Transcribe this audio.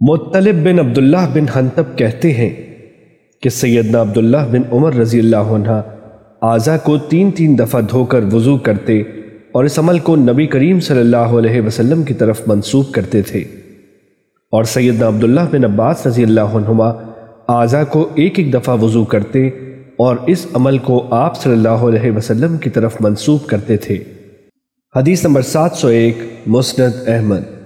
مطلب بن عبداللہ بن حنتب کہتے ہیں کہ سیدنا عبداللہ بن عمر رضی اللہ عنہ آزا کو تین تین دفعہ دھو کر وضو کرتے اور اس عمل کو نبی کریم صلی اللہ علیہ وسلم کی طرف منسوب کرتے تھے۔ اور سیدنا عبداللہ بن عباس رضی اللہ عنہما آزا کو ایک ایک دفعہ وضو کرتے اور اس عمل کو آپ صلی اللہ علیہ وسلم کی طرف منسوب کرتے تھے۔ حدیث نمبر سات سو ایک، مسند احمد۔